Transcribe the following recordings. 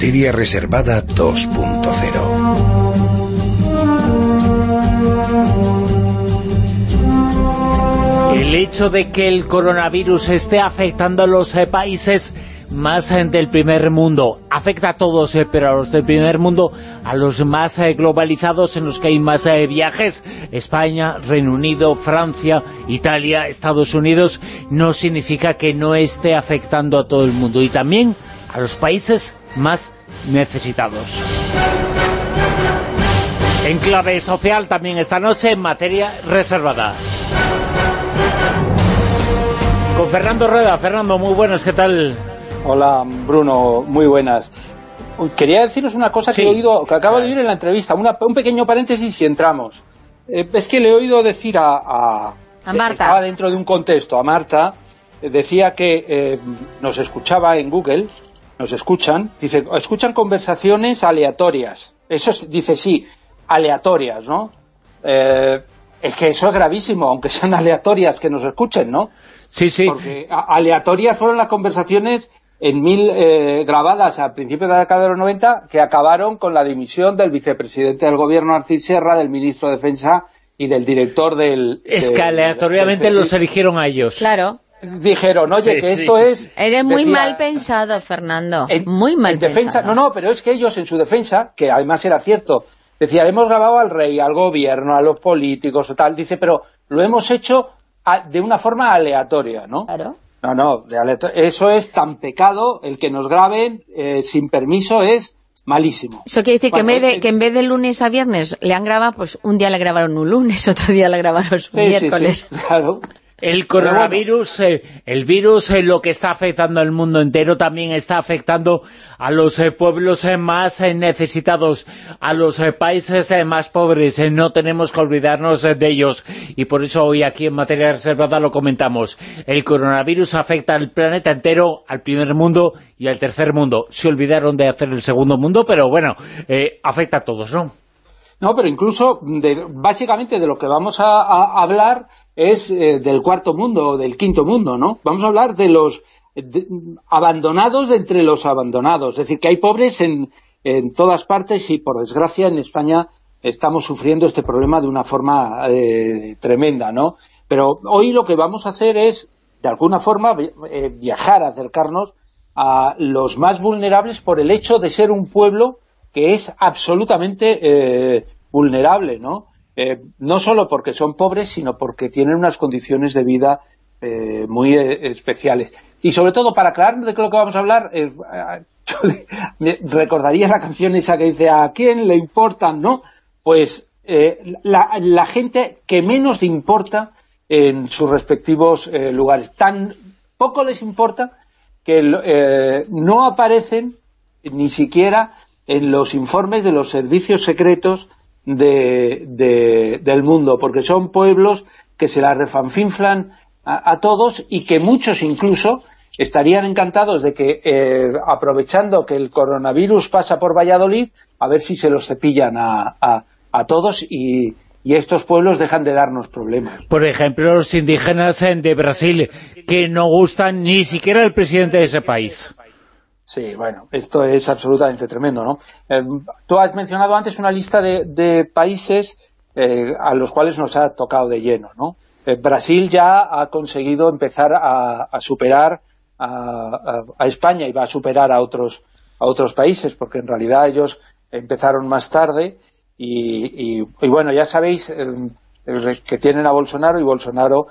Materia Reservada 2.0 El hecho de que el coronavirus esté afectando a los eh, países más eh, del primer mundo, afecta a todos, eh, pero a los del primer mundo, a los más globalizados en los que hay más viajes, España, Reino Unido, Francia, Italia, Estados Unidos, no significa que no esté afectando a todo el mundo, y también a los países más necesitados. En clave social también esta noche en materia reservada. Con Fernando Rueda. Fernando, muy buenas, ¿qué tal? Hola, Bruno, muy buenas. Quería deciros una cosa que he oído, que acabo de oír en la entrevista, un pequeño paréntesis y entramos. Eh, es que le he oído decir a, a, Marta. Estaba dentro de un contexto, a Marta, decía que eh, nos escuchaba en Google, nos escuchan, dice, escuchan conversaciones aleatorias. Eso dice, sí, aleatorias, ¿no? es que eso es gravísimo, aunque sean aleatorias que nos escuchen, ¿no? Sí, sí. Porque aleatorias fueron las conversaciones en mil eh, grabadas a principios de la década de los 90 que acabaron con la dimisión del vicepresidente del gobierno Arcil Serra, del ministro de Defensa y del director del... Es que aleatoriamente los eligieron a ellos. Claro. Dijeron, oye, que esto es... Eres muy mal pensado, Fernando. muy mal defensa, No, no, pero es que ellos en su defensa, que además era cierto, decía, hemos grabado al rey, al gobierno, a los políticos, tal, dice, pero lo hemos hecho de una forma aleatoria, ¿no? Claro. No, no, eso es tan pecado, el que nos graben eh, sin permiso es malísimo. Eso quiere decir que, en vez de, que en vez de lunes a viernes le han grabado, pues un día le grabaron un lunes, otro día le grabaron un miércoles. Sí, claro. El coronavirus, eh, el virus, eh, lo que está afectando al mundo entero, también está afectando a los eh, pueblos más necesitados, a los países más pobres. no tenemos que olvidarnos de ellos. Y por eso hoy aquí en Materia Reservada lo comentamos. El coronavirus afecta al planeta entero, al primer mundo y al tercer mundo. Se olvidaron de hacer el segundo mundo, pero bueno, afecta a todos, ¿no? No, pero incluso, básicamente de lo que vamos a hablar es eh, del cuarto mundo o del quinto mundo, ¿no? Vamos a hablar de los abandonados de entre los abandonados. Es decir, que hay pobres en, en, todas partes y, por desgracia, en España estamos sufriendo este problema de una forma eh, tremenda, ¿no? Pero hoy lo que vamos a hacer es, de alguna forma, eh, viajar, acercarnos a los más vulnerables por el hecho de ser un pueblo que es absolutamente vulnerable, ¿no? Eh, no solo porque son pobres, sino porque tienen unas condiciones de vida eh, muy eh, especiales. Y sobre todo, para aclarar de lo que vamos a hablar, recordaría la canción esa que dice ¿a quién le importan? ¿no? Pues la, gente que menos le importa en sus respectivos lugares. Tan poco les importa que no aparecen ni siquiera en los informes de los servicios secretos de, del mundo, porque son pueblos que se la refanfinflan a, todos y que muchos incluso estarían encantados de que, eh, aprovechando que el coronavirus pasa por Valladolid, a ver si se los cepillan a, a, todos y, y estos pueblos dejan de darnos problemas. Por ejemplo, los indígenas de Brasil, que no gustan ni siquiera el presidente de ese país. Sí, bueno, esto es absolutamente tremendo, ¿no? Eh, tú has mencionado antes una lista de, países eh, a los cuales nos ha tocado de lleno, ¿no? Eh, Brasil ya ha conseguido empezar a, superar a, España y va a superar a otros, a otros países, porque en realidad ellos empezaron más tarde y, bueno, ya sabéis que tienen a Bolsonaro y Bolsonaro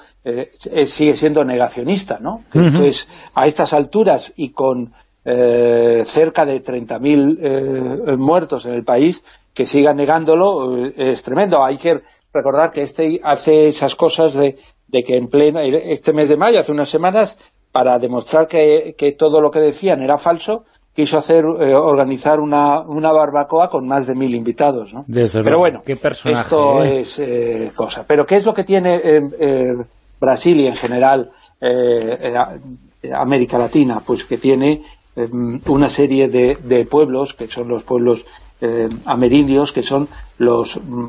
sigue siendo negacionista, ¿no? Entonces, a estas alturas y con eh, cerca de 30.000 eh, muertos en el país, que sigan negándolo eh, es tremendo. Hay que recordar que este hace esas cosas de, que en plena, este mes de mayo, hace unas semanas, para demostrar que, todo lo que decían era falso, quiso hacer organizar una, una, barbacoa con más de mil invitados, ¿no? Pero bueno, esto es cosa. Pero ¿qué es lo que tiene Brasil y en general América Latina? Pues que tiene una serie de, pueblos, que son los pueblos eh, amerindios, que son los, mm,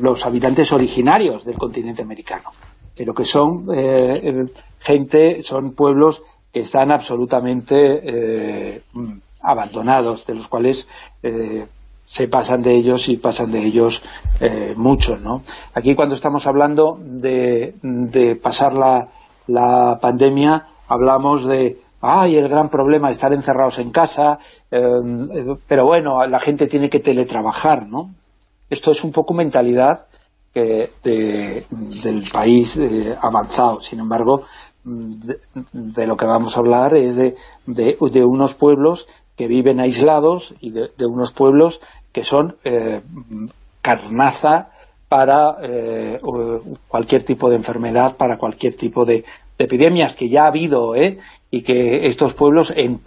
los habitantes originarios del continente americano. Pero que son eh, gente, son pueblos que están absolutamente eh, abandonados, de los cuales se pasan de ellos y pasan de ellos muchos, ¿no? Aquí cuando estamos hablando de, pasar la, la pandemia, hablamos de ay, el gran problema, estar encerrados en casa, em, pero bueno, la gente tiene que teletrabajar, ¿no? Esto es un poco mentalidad del país eh, avanzado. Sin embargo, de, lo que vamos a hablar es de, de, unos pueblos que viven aislados y de, unos pueblos que son eh, carnaza para eh, cualquier tipo de enfermedad, para cualquier tipo de, epidemias que ya ha habido ¿eh? Y que estos pueblos en,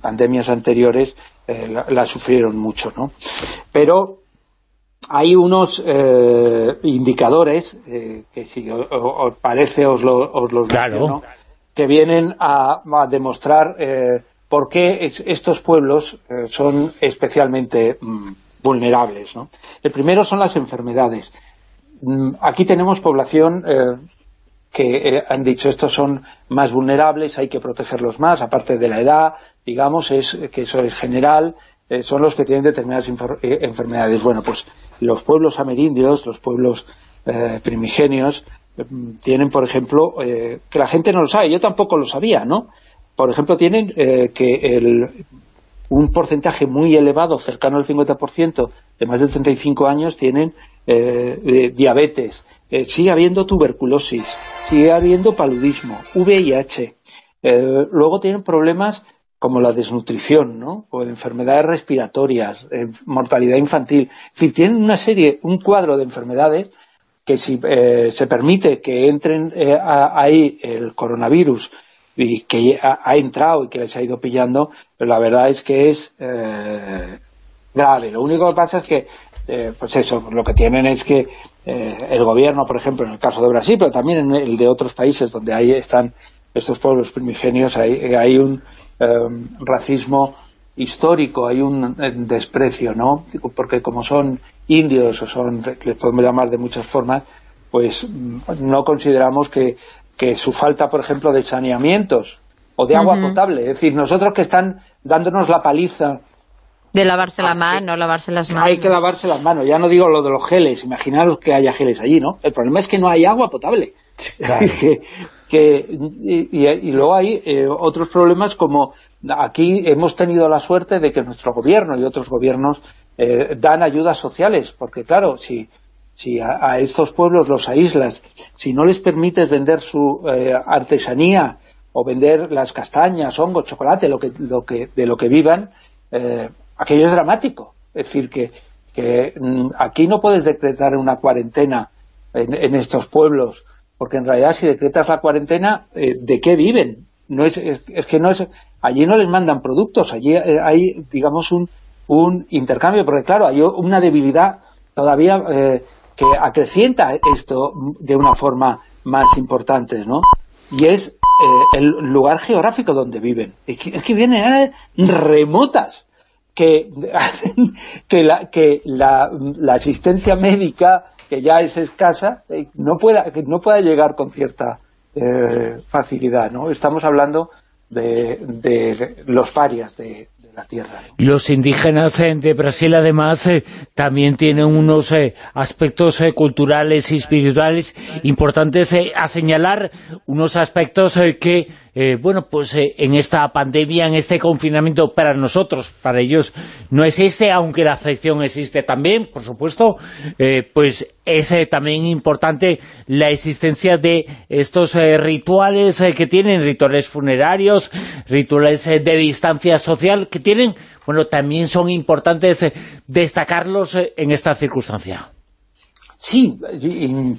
pandemias anteriores eh, la, sufrieron mucho. ¿no? Pero hay unos eh, indicadores, que si os, parece os, los claro. que vienen a, demostrar por qué estos pueblos son especialmente mm, vulnerables. ¿no? El primero son las enfermedades. Mm, aquí tenemos población que eh, han dicho estos son más vulnerables, hay que protegerlos más, aparte de la edad, digamos, es que eso es general, eh, son los que tienen determinadas eh, enfermedades. Bueno, pues los pueblos amerindios, los pueblos primigenios, tienen, por ejemplo, que la gente no lo sabe, yo tampoco lo sabía, ¿no? Por ejemplo, tienen que el, un porcentaje muy elevado, cercano al 50%, de más de 35 años, tienen diabetes, eh, sigue habiendo tuberculosis, sigue habiendo paludismo, VIH. Eh, luego tienen problemas como la desnutrición, ¿no? o enfermedades respiratorias, eh, mortalidad infantil. Es decir, tienen una serie, un cuadro de enfermedades que si se permite que entren ahí el coronavirus y que ha, entrado y que les ha ido pillando, la verdad es que es grave. Lo único que pasa es que eh, pues eso, lo que tienen es que eh, el gobierno, por ejemplo, en el caso de Brasil, pero también en el de otros países donde ahí están estos pueblos primigenios, hay, hay un em, racismo histórico, hay un desprecio, ¿no? Porque como son indios o son, les podemos llamar de muchas formas, pues mm, no consideramos que, que su falta, por ejemplo, de saneamientos o de agua potable, es decir, nosotros que están dándonos la paliza de lavarse la mano, lavarse las manos. Hay que lavarse las manos, ya no digo lo de los geles, imaginaros que haya geles allí, ¿no? El problema es que no hay agua potable. que, y, luego hay eh, otros problemas como aquí hemos tenido la suerte de que nuestro gobierno y otros gobiernos eh, dan ayudas sociales, porque claro, si, si a, estos pueblos los aíslas, si no les permites vender su eh, artesanía o vender las castañas, hongos, chocolate, lo que, lo que, de lo que vivan, aquello es dramático. Es decir, que, mm, aquí no puedes decretar una cuarentena en, estos pueblos, porque en realidad si decretas la cuarentena, eh, ¿de qué viven? No es, es, que no es, allí no les mandan productos, allí eh, hay, digamos, un, un intercambio, porque claro, hay una debilidad todavía eh, que acrecienta esto de una forma más importante, ¿no? Y es el lugar geográfico donde viven. Es que, es que vienen remotas que, que, la, que la, asistencia médica, que ya es escasa, eh, no pueda, no pueda llegar con cierta eh, facilidad. ¿no? Estamos hablando de, de los parias de, Los indígenas eh, de Brasil, además, también tienen unos aspectos culturales y espirituales importantes a señalar, unos aspectos que eh, bueno, pues eh, en esta pandemia, en este confinamiento, para nosotros, para ellos, no existe, aunque la afección existe también, por supuesto, eh, pues es también importante la existencia de estos rituales que tienen, rituales funerarios, rituales de distancia social, tienen, bueno, también son importantes destacarlos en esta circunstancia. Sí,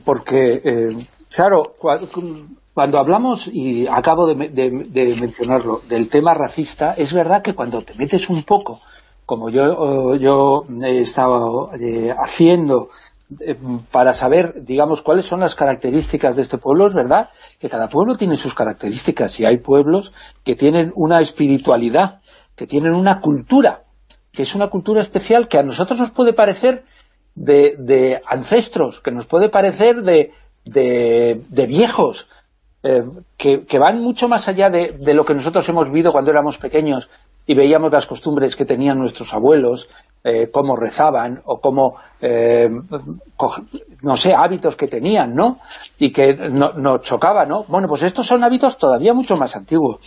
porque, claro, cuando hablamos, y acabo de, mencionarlo, del tema racista, es verdad que cuando te metes un poco, como yo, yo he estado eh, haciendo, eh, para saber, digamos, cuáles son las características de este pueblo, es verdad que cada pueblo tiene sus características, y hay pueblos que tienen una espiritualidad, que tienen una cultura, que es una cultura especial que a nosotros nos puede parecer de, ancestros, que nos puede parecer de, viejos, eh, que, van mucho más allá de, lo que nosotros hemos vivido cuando éramos pequeños, y veíamos las costumbres que tenían nuestros abuelos, eh, cómo rezaban o cómo, eh, no sé, hábitos que tenían, ¿no? Y que nos no chocaba, ¿no? Bueno, pues estos son hábitos todavía mucho más antiguos.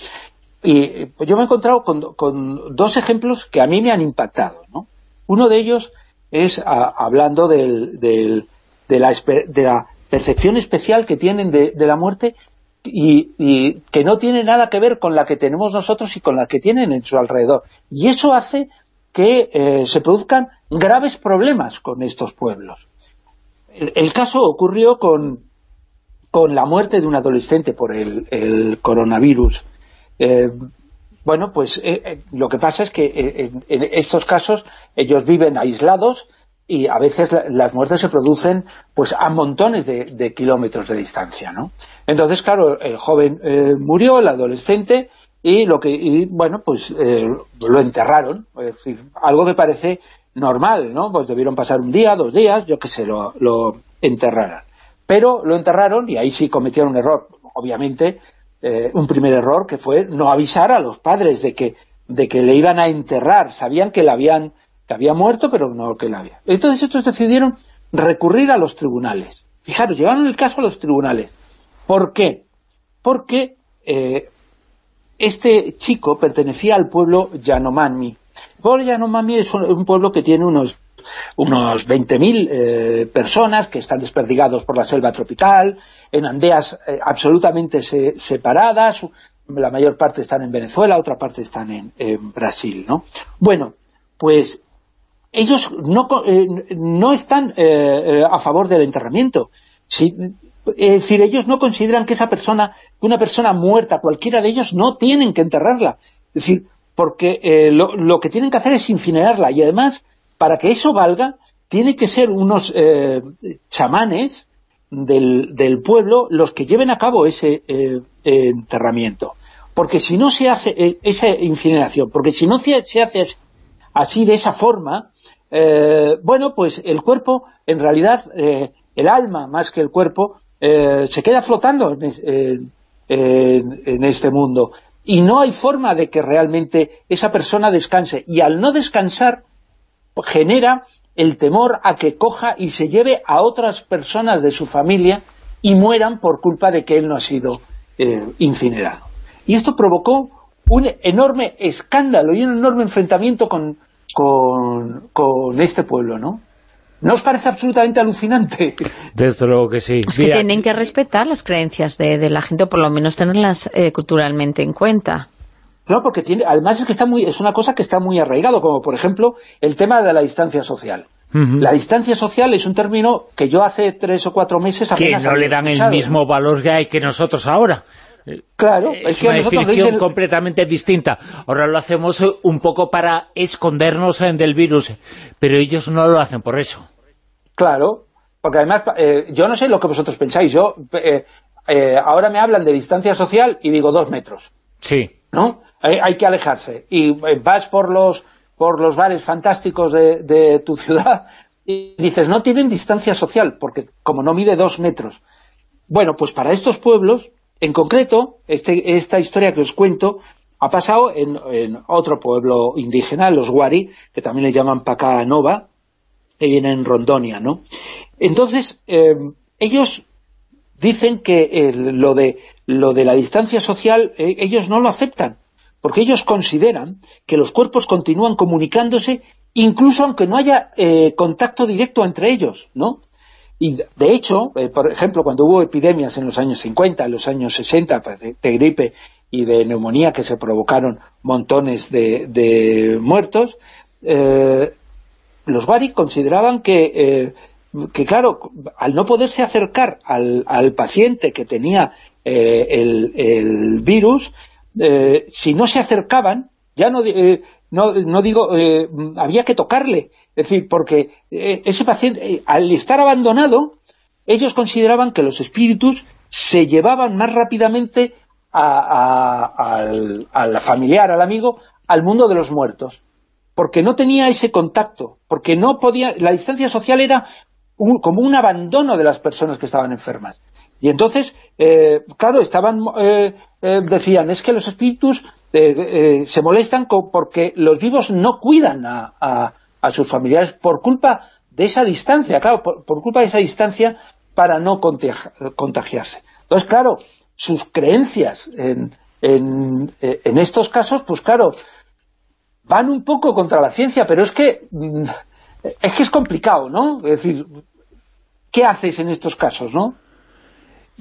Y pues yo me he encontrado con, dos ejemplos que a mí me han impactado, ¿no? Uno de ellos es hablando del, de, la, de la percepción especial que tienen de, la muerte y, que no tiene nada que ver con la que tenemos nosotros y con la que tienen en su alrededor. Y eso hace que eh, se produzcan graves problemas con estos pueblos. El, caso ocurrió con, con, la muerte de un adolescente por el, coronavirus. Eh, bueno, pues eh, lo que pasa es que en estos casos ellos viven aislados, y a veces las muertes se producen pues a montones de, kilómetros de distancia, ¿no? Entonces, claro, el joven eh, murió, el adolescente, y lo que bueno, pues eh, lo enterraron, algo que parece normal, ¿no? Pues debieron pasar un día, dos días, yo qué sé, lo, lo enterraran. Pero lo enterraron y ahí sí cometieron un error, obviamente, eh, un primer error que fue no avisar a los padres de que, de que le iban a enterrar, sabían que le habían que había muerto, pero no que la había. Entonces estos decidieron recurrir a los tribunales. Fijaros, llevaron el caso a los tribunales. ¿Por qué? Porque eh, este chico pertenecía al pueblo Yanomami. El pueblo Yanomami es un, pueblo que tiene unos unos 20.000 eh, personas que están desperdigados por la selva tropical, en aldeas eh, absolutamente separadas, la mayor parte están en Venezuela, otra parte están en, en Brasil, ¿no? Bueno, pues ellos no, eh, no están eh, eh, a favor del enterramiento. es decir, ellos no consideran que esa persona, que una persona muerta, cualquiera de ellos, no tienen que enterrarla. Es decir, porque lo, que tienen que hacer es incinerarla. Y además, para que eso valga, tiene que ser unos chamanes del, del, pueblo los que lleven a cabo ese enterramiento. Porque si no se hace esa incineración, porque si no se, se hace así de esa forma, eh, bueno, pues el cuerpo, en realidad, eh, el alma más que el cuerpo, eh, se queda flotando en, este mundo. Y no hay forma de que realmente esa persona descanse. Y al no descansar, genera el temor a que coja y se lleve a otras personas de su familia y mueran por culpa de que él no ha sido incinerado. Y esto provocó un enorme escándalo y un enorme enfrentamiento con, con, este pueblo, ¿no? ¿No os parece absolutamente alucinante? Desde luego que sí. Es que tienen que respetar las creencias de, la gente, o por lo menos tenerlas eh, culturalmente en cuenta. No, porque tiene, además es que está muy, es una cosa que está muy arraigado, como por ejemplo el tema de la distancia social. La distancia social es un término que yo hace tres o cuatro meses Que no le dan el mismo valor que hay que nosotros ahora. Claro, es, que una definición completamente distinta. Ahora lo hacemos eh, un poco para escondernos eh, del virus, pero ellos no lo hacen por eso. Claro, porque además, eh, yo no sé lo que vosotros pensáis, yo ahora me hablan de distancia social y digo dos metros. Sí. ¿No? Hay, que alejarse. Y vas por los por los bares fantásticos de, de tu ciudad y dices, no tienen distancia social, porque como no mide dos metros. Bueno, pues para estos pueblos en concreto, este, esta historia que os cuento ha pasado en, otro pueblo indígena, los Wari, que también le llaman Pacanova, que viene en Rondonia, ¿no? Entonces, em, ellos dicen que lo, de, lo de la distancia social, eh, ellos no lo aceptan, porque ellos consideran que los cuerpos continúan comunicándose incluso aunque no haya eh, contacto directo entre ellos, ¿no? Y de hecho, eh, por ejemplo, cuando hubo epidemias en los años 50, en los años 60, pues, de, gripe y de neumonía que se provocaron montones de, muertos, eh, los Bari consideraban que, claro, al no poderse acercar al, al paciente que tenía el, virus, si no se acercaban, ya no, no, no digo, había que tocarle, es decir, porque eh, ese paciente, eh, al estar abandonado, ellos consideraban que los espíritus se llevaban más rápidamente al, familiar, al amigo, al mundo de los muertos. Porque no tenía ese contacto, porque no podía, la distancia social era como un abandono de las personas que estaban enfermas. Y entonces, claro, estaban decían, es que los espíritus se molestan porque los vivos no cuidan a, sus familiares por culpa de esa distancia, claro, por, culpa de esa distancia para no contagiarse. Entonces, claro, sus creencias en, en, en, estos casos, pues claro, van un poco contra la ciencia, pero es que mm, es que es complicado, ¿no? Es decir, ¿qué haces en estos casos, no?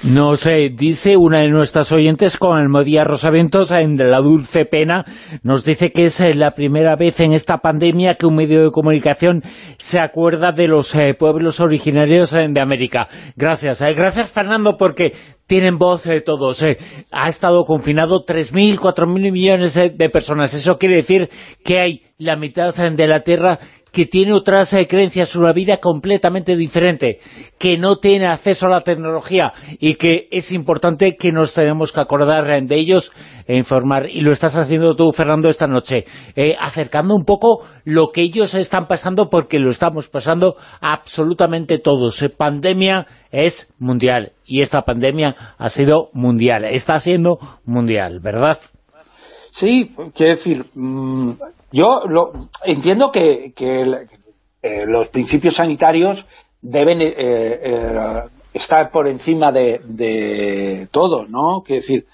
No sé, dice una de nuestras oyentes con Almodía Rosaventos en La Dulce Pena, nos dice que es eh, la primera vez en esta pandemia que un medio de comunicación se acuerda de los eh, pueblos originarios eh, de América. Gracias, gracias Fernando, porque tienen voz todos. Ha estado confinado 3.000, 4.000 millones de personas. Eso quiere decir que hay la mitad de la Tierra que tiene otras eh, creencias, una vida completamente diferente, que no tiene acceso a la tecnología y que es importante que nos tenemos que acordar de ellos e informar. Y lo estás haciendo tú, Fernando, esta noche, eh, acercando un poco lo que ellos están pasando, porque lo estamos pasando absolutamente todos. Eh, pandemia es mundial y esta pandemia ha sido mundial, está siendo mundial, ¿verdad? Sí, quiero decir, mm, yo lo, entiendo que, eh, los principios sanitarios deben eh, eh, estar por encima de, todo, ¿no? Quiero decir,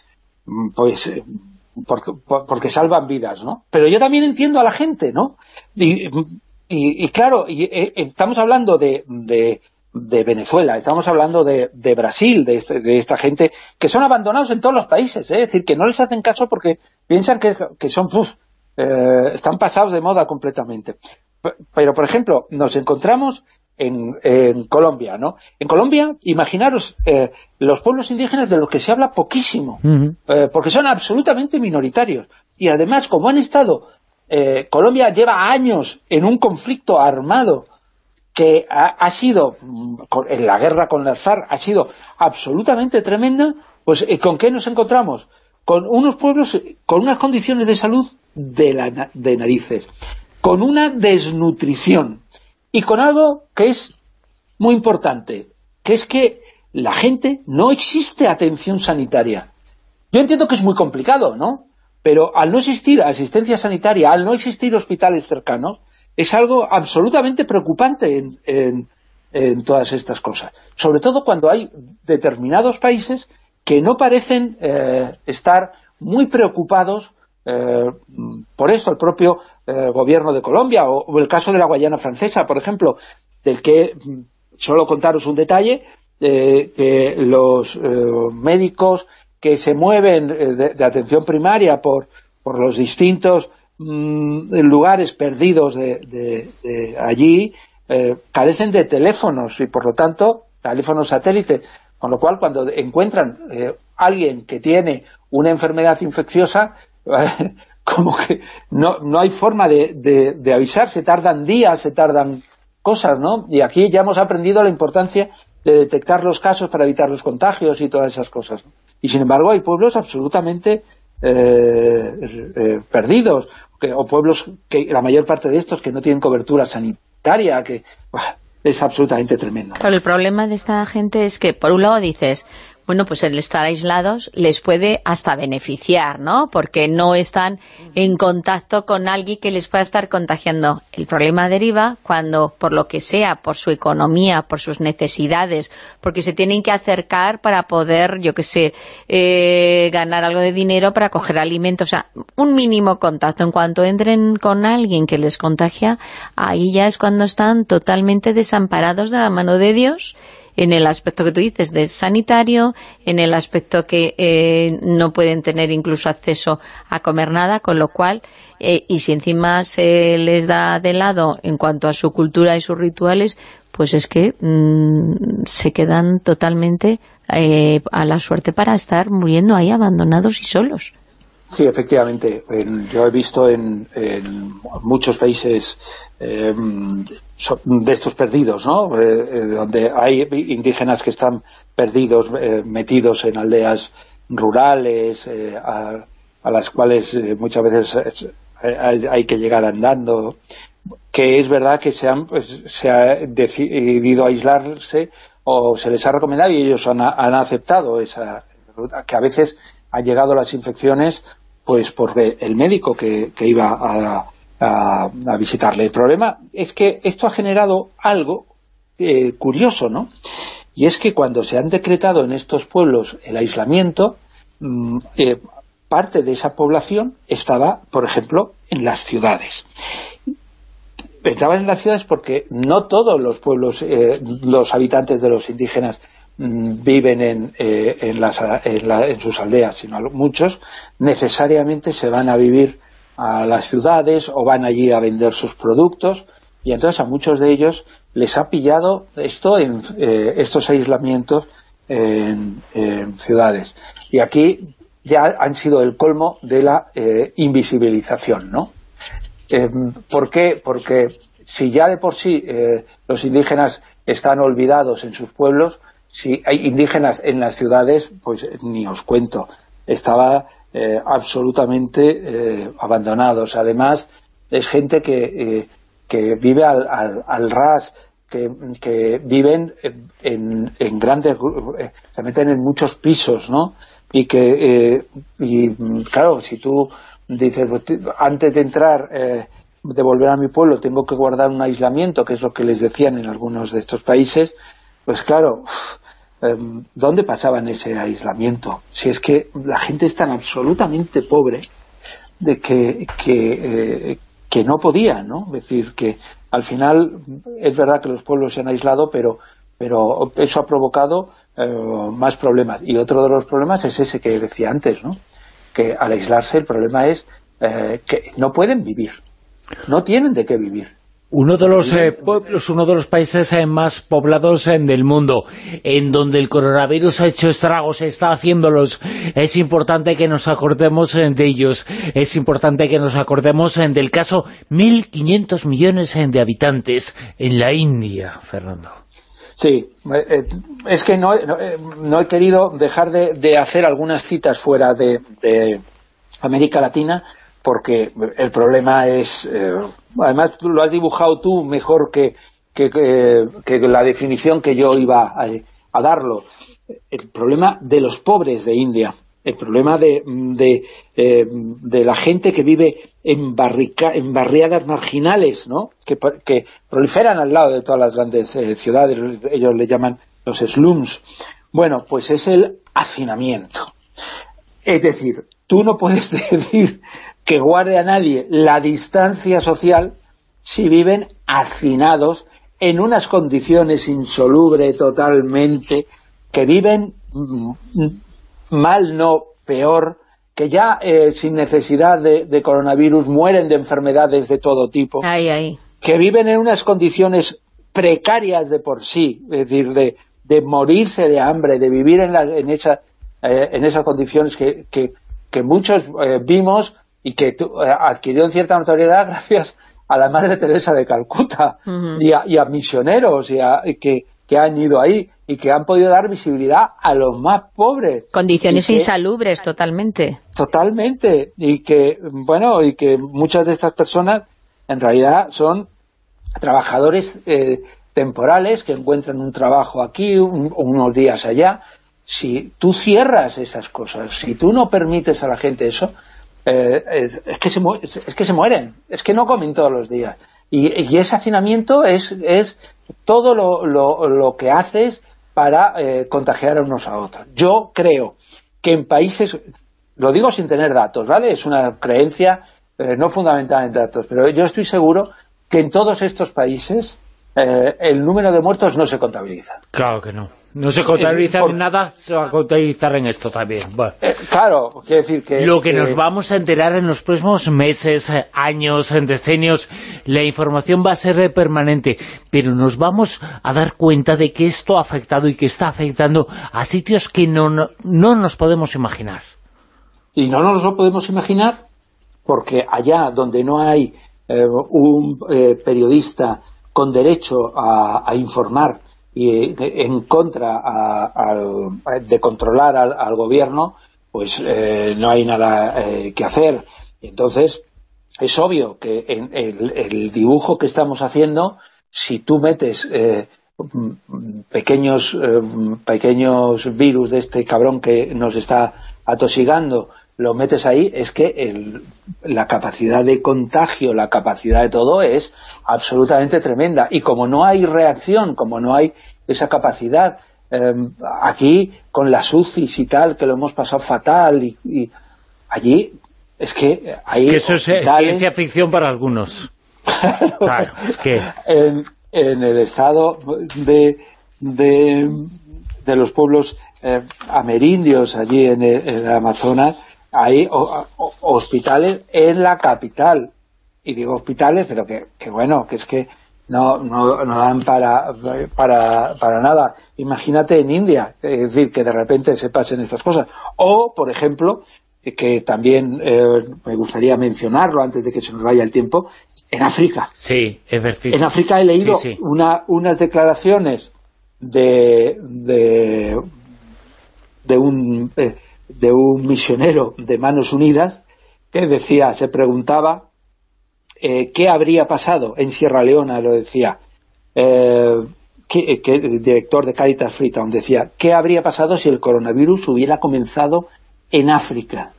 mm, pues porque, salvan vidas, ¿no? Pero yo también entiendo a la gente, ¿no? Y, claro, y, estamos hablando de, Venezuela, estamos hablando de, Brasil, este, de, esta gente, que son abandonados en todos los países, es decir, que no les hacen caso porque piensan que, son... Eh, están pasados de moda completamente. Pero, por ejemplo, nos encontramos en, Colombia, ¿no? En Colombia, imaginaros, eh, los pueblos indígenas de los que se habla poquísimo, eh, porque son absolutamente minoritarios. Y además, como han estado, Colombia lleva años en un conflicto armado que ha, sido, mm, en la guerra con las FARC, ha sido absolutamente tremenda, pues ¿con qué nos encontramos? Con unos pueblos, con unas condiciones de salud de, de narices, con una desnutrición y con algo que es muy importante, que es que la gente no existe atención sanitaria. Yo entiendo que es muy complicado, ¿no? Pero al no existir asistencia sanitaria, al no existir hospitales cercanos, es algo absolutamente preocupante en, en, todas estas cosas. Sobre todo cuando hay determinados países que no parecen eh, estar muy preocupados eh, por esto el propio eh, gobierno de Colombia, o, el caso de la Guayana francesa, por ejemplo, del que mm, solo contaros un detalle, que los eh, médicos que se mueven de, atención primaria por, por los distintos mm, lugares perdidos de, allí, carecen de teléfonos y por lo tanto teléfonos satélite, con lo cual cuando encuentran alguien que tiene una enfermedad infecciosa, como que no, no hay forma de, de, avisar, se tardan días, se tardan cosas, ¿no? Y aquí ya hemos aprendido la importancia de detectar los casos para evitar los contagios y todas esas cosas. Y sin embargo hay pueblos absolutamente eh, eh, perdidos, o pueblos que la mayor parte de estos que no tienen cobertura sanitaria, que es absolutamente tremendo. Pero el problema de esta gente es que, por un lado dices, bueno, pues el estar aislados les puede hasta beneficiar, ¿no? Porque no están en contacto con alguien que les pueda estar contagiando. El problema deriva cuando, por lo que sea, por su economía, por sus necesidades, porque se tienen que acercar para poder, yo qué sé, eh, ganar algo de dinero para coger alimentos, o sea, un mínimo contacto. En cuanto entren con alguien que les contagia, ahí ya es cuando están totalmente desamparados de la mano de Dios en el aspecto que tú dices de sanitario, en el aspecto que eh, no pueden tener incluso acceso a comer nada, con lo cual, eh, y si encima se les da de lado en cuanto a su cultura y sus rituales, pues es que mm, se quedan totalmente eh, a la suerte para estar muriendo ahí abandonados y solos. Sí, efectivamente. yo he visto en, muchos países eh, de estos perdidos, ¿no? Eh, eh, donde hay indígenas que están perdidos, metidos en aldeas rurales, a, las cuales muchas veces hay, que llegar andando, que es verdad que se, han, pues, se ha decidido aislarse o se les ha recomendado y ellos han, aceptado esa que a veces han llegado las infecciones pues porque el médico que, iba a, visitarle. El problema es que esto ha generado algo eh, curioso, ¿no? Y es que cuando se han decretado en estos pueblos el aislamiento, mm, eh, parte de esa población estaba, por ejemplo, en las ciudades. Estaban en las ciudades porque no todos los pueblos, eh, los habitantes de los indígenas viven en, eh, en, sus aldeas, sino muchos necesariamente se van a vivir a las ciudades o van allí a vender sus productos y entonces a muchos de ellos les ha pillado esto en eh, estos aislamientos en, ciudades. Y aquí ya han sido el colmo de la eh, invisibilización, ¿no? Eh, ¿Por qué? Porque si ya de por sí los indígenas están olvidados en sus pueblos, si hay indígenas en las ciudades, pues ni os cuento. Estaba absolutamente abandonados. Además, es gente que que vive al, ras, que, viven en, en, grandes eh, se meten en muchos pisos, ¿no? Y que, eh, y claro, si tú dices, pues, antes de entrar, eh, de volver a mi pueblo, tengo que guardar un aislamiento, que es lo que les decían en algunos de estos países, pues claro, ¿dónde pasaban ese aislamiento? Si es que la gente es tan absolutamente pobre de que, que, que no podía, ¿no? Es decir, que al final es verdad que los pueblos se han aislado, pero, pero eso ha provocado eh, más problemas. Y otro de los problemas es ese que decía antes, ¿no? Que al aislarse el problema es eh, que no pueden vivir, no tienen de qué vivir. Uno de los eh, pueblos, uno de los países eh, más poblados eh, del mundo, en donde el coronavirus ha hecho estragos, está haciéndolos. Es importante que nos acordemos de ellos. Es importante que nos acordemos del caso 1.500 millones de habitantes en la India, Fernando. Sí, es que no, he querido dejar de, hacer algunas citas fuera de América Latina, porque el problema es... Eh, además, lo has dibujado tú mejor que, la definición que yo iba a, darlo. El problema de los pobres de India, el problema de, de, eh, la gente que vive en, en barriadas marginales, ¿no? Que, proliferan al lado de todas las grandes eh, ciudades, ellos le llaman los slums. Bueno, pues es el hacinamiento. Es decir, tú no puedes decir que guarde a nadie la distancia social si viven hacinados en unas condiciones insolubles totalmente, que viven mal, no peor, que ya eh, sin necesidad de, coronavirus mueren de enfermedades de todo tipo, que viven en unas condiciones precarias de por sí, es decir, de, morirse de hambre, de vivir en, en, esa, eh, en esas condiciones que, que, muchos eh, vimos y que eh, adquirió cierta notoriedad gracias a la Madre Teresa de Calcuta y, a, misioneros y que, han ido ahí y que han podido dar visibilidad a los más pobres. Condiciones insalubres, totalmente. Totalmente, y que, bueno, y que muchas de estas personas en realidad son trabajadores eh, temporales que encuentran un trabajo aquí, unos días allá. Si tú cierras esas cosas, si tú no permites a la gente eso, eh, es, que se es que se mueren, es que no comen todos los días. Y, ese hacinamiento es, es todo lo, lo, que haces para eh, contagiar a unos a otros. Yo creo que en países, lo digo sin tener datos, ¿vale? Es una creencia eh, no fundamentada en datos, pero yo estoy seguro que en todos estos países eh, el número de muertos no se contabiliza. Claro que no. No se contabiliza en nada, se va a contabilizar en esto también. Eh, claro, quiere decir que... Lo que, nos vamos a enterar en los próximos meses, eh, años, en decenios, la información va a ser permanente, pero nos vamos a dar cuenta de que esto ha afectado y que está afectando a sitios que no, no, nos podemos imaginar. Y no nos lo podemos imaginar porque allá donde no hay un periodista con derecho a, informar y en contra de controlar al, gobierno, pues eh, no hay nada eh, que hacer. Entonces, es obvio que en el, dibujo que estamos haciendo, si tú metes eh, pequeños, pequeños virus de este cabrón que nos está atosigando, lo metes ahí, es que la capacidad de contagio, la capacidad de todo es absolutamente tremenda. Y como no hay reacción, como no hay esa capacidad, em, aquí con las UCIs y tal, que lo hemos pasado fatal, y, allí es que hay... Que eso es ciencia ficción para algunos. claro, que... en, el estado de, de, los pueblos eh, amerindios allí en el Amazonas, hay hospitales en la capital. Y digo hospitales, pero que, bueno, que es que no, no, dan para, para, para nada. Imagínate en India, es decir, que de repente se pasen estas cosas. O, por ejemplo, que también eh, me gustaría mencionarlo antes de que se nos vaya el tiempo, en África. Sí, es verdad. En África he leído Una, unas declaraciones de, de, de un... Eh, de un misionero de Manos Unidas que decía, se preguntaba eh, qué habría pasado en Sierra Leona, lo decía, eh, que, el director de Caritas Freetown decía, ¿qué habría pasado si el coronavirus hubiera comenzado en África?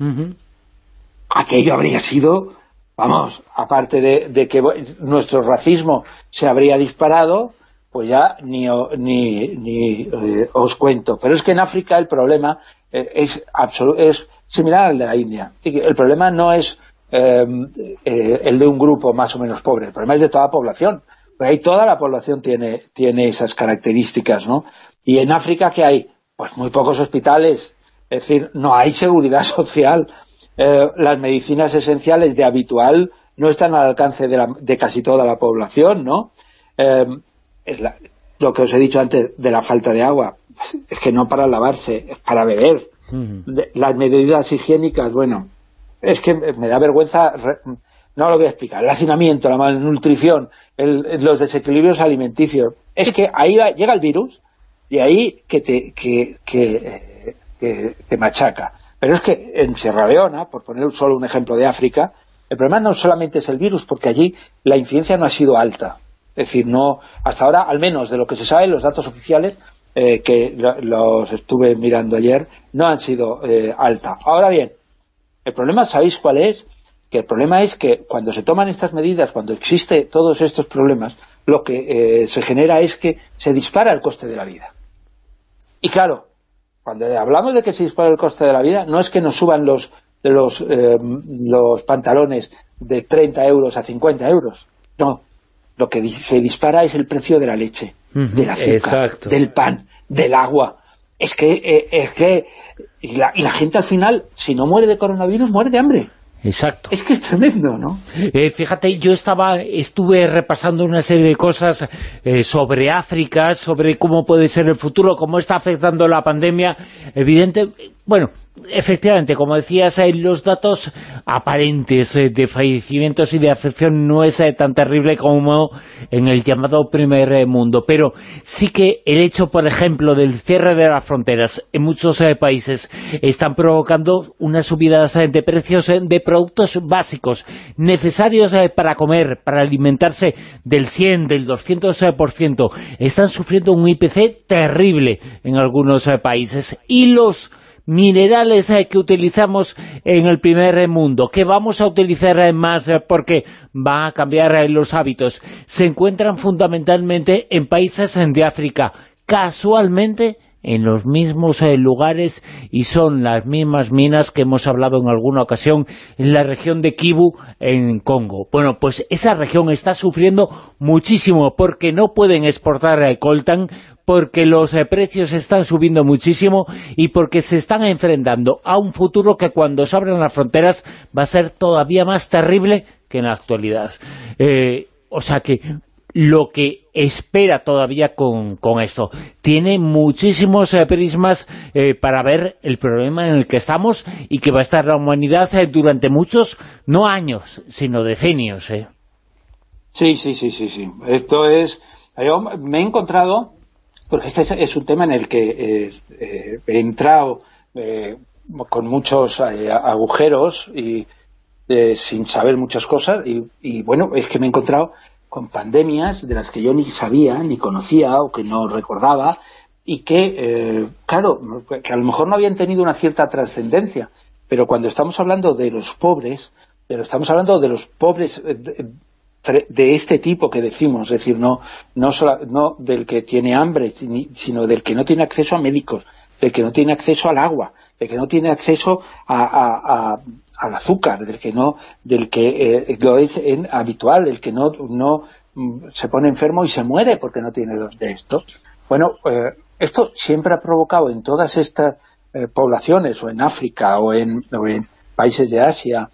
Aquello habría sido, vamos, aparte de, que nuestro racismo se habría disparado, pues ya ni, ni, eh, os cuento. Pero es que en África el problema eh, es, es similar al de la India. El problema no es eh, el de un grupo más o menos pobre, el problema es de toda la población. Porque ahí toda la población tiene, tiene esas características, ¿no? Y en África, ¿qué hay? Pues muy pocos hospitales, es decir, no hay seguridad social. las medicinas esenciales de habitual no están al alcance de, de casi toda la población, ¿no? Es lo que os he dicho antes de la falta de agua, es que no para lavarse, es para beber. las medidas higiénicas, bueno, es que me da vergüenza, no lo voy a explicar, el hacinamiento, la malnutrición, los desequilibrios alimenticios, es que ahí llega el virus y ahí que te, que, que, te machaca. Pero es que en Sierra Leona, por poner solo un ejemplo de África, el problema no solamente es el virus, porque allí la incidencia no ha sido alta. Es decir, no hasta ahora, al menos de lo que se sabe, los datos oficiales, eh, que los estuve mirando ayer, no han sido eh, alta. Ahora bien, el problema, ¿sabéis cuál es? Que el problema es que cuando se toman estas medidas, cuando existe todos estos problemas, lo que eh, se genera es que se dispara el coste de la vida. Y claro, cuando hablamos de que se dispara el coste de la vida, no es que nos suban los, los, los pantalones de 30 euros a 50 euros. No, lo que se dispara es el precio de la leche, del azúcar, del pan, del agua. Es que, eh, es que y la, y la gente al final, si no muere de coronavirus, muere de hambre. Exacto. Es que es tremendo, ¿no? Eh, fíjate, yo estaba estuve repasando una serie de cosas eh, sobre África, sobre cómo puede ser el futuro, cómo está afectando la pandemia. Evidente, bueno, efectivamente, como decías, eh, los datos aparentes eh, de fallecimientos y de afección no es eh, tan terrible como en el llamado primer mundo, pero sí que el hecho, por ejemplo, del cierre de las fronteras en muchos países están provocando unas subidas de precios de productos básicos necesarios para comer, para alimentarse del 100, del 200%. Están sufriendo un IPC terrible en algunos países y los minerales eh, que utilizamos en el primer mundo, que vamos a utilizar eh, más eh, porque va a cambiar los hábitos, se encuentran fundamentalmente en países de África. Casualmente en los mismos eh, lugares y son las mismas minas que hemos hablado en alguna ocasión en la región de Kivu en Congo. Bueno, pues esa región está sufriendo muchísimo porque no pueden exportar eh, coltan, porque los eh, precios están subiendo muchísimo y porque se están enfrentando a un futuro que cuando se abran las fronteras va a ser todavía más terrible que en la actualidad. o sea que lo que espera todavía con, esto. Tiene muchísimos eh, prismas eh, para ver el problema en el que estamos y que va a estar la humanidad eh, durante muchos, no años, sino decenios. Sí, sí, sí, sí, sí. Esto es... Yo me he encontrado, porque este es, un tema en el que he entrado con muchos agujeros y sin saber muchas cosas y bueno, es que me he encontrado con pandemias de las que yo ni sabía, ni conocía o que no recordaba y que, eh, claro, que a lo mejor no habían tenido una cierta trascendencia, pero cuando estamos hablando de los pobres, pero estamos hablando de los pobres eh, de, este tipo que decimos, es decir, no, no, no del que tiene hambre, sino del que no tiene acceso a médicos, del que no tiene acceso al agua, del que no tiene acceso a, al azúcar, del que no del que eh, lo es en, habitual, del que no, no mm, se pone enfermo y se muere porque no tiene de esto. Bueno, eh, esto siempre ha provocado en todas estas eh, poblaciones, o en África, o en, países de Asia,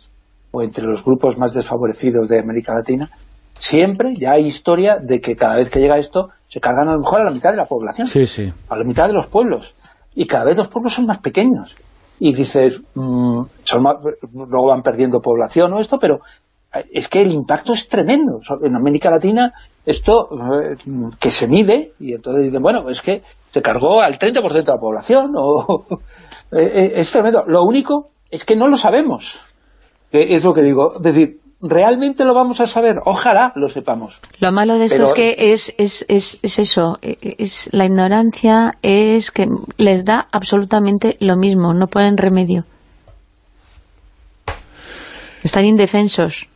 o entre los grupos más desfavorecidos de América Latina, siempre ya hay historia de que cada vez que llega esto, se cargan a lo mejor a la mitad de la población, sí, sí. a la mitad de los pueblos, y cada vez los pueblos son más pequeños. Y dices, mm, luego van perdiendo población o esto, pero es que el impacto es tremendo. En América Latina, esto eh, que se mide, y entonces dicen, bueno, es que se cargó al 30% de la población, o eh, eh, es tremendo. Lo único es que no lo sabemos, es lo que digo. Es decir, ¿realmente lo vamos a saber? Ojalá lo sepamos. Lo malo de esto es que es, es, es, es, eso, es la ignorancia, es que les da absolutamente lo mismo, no ponen remedio. Están indefensos.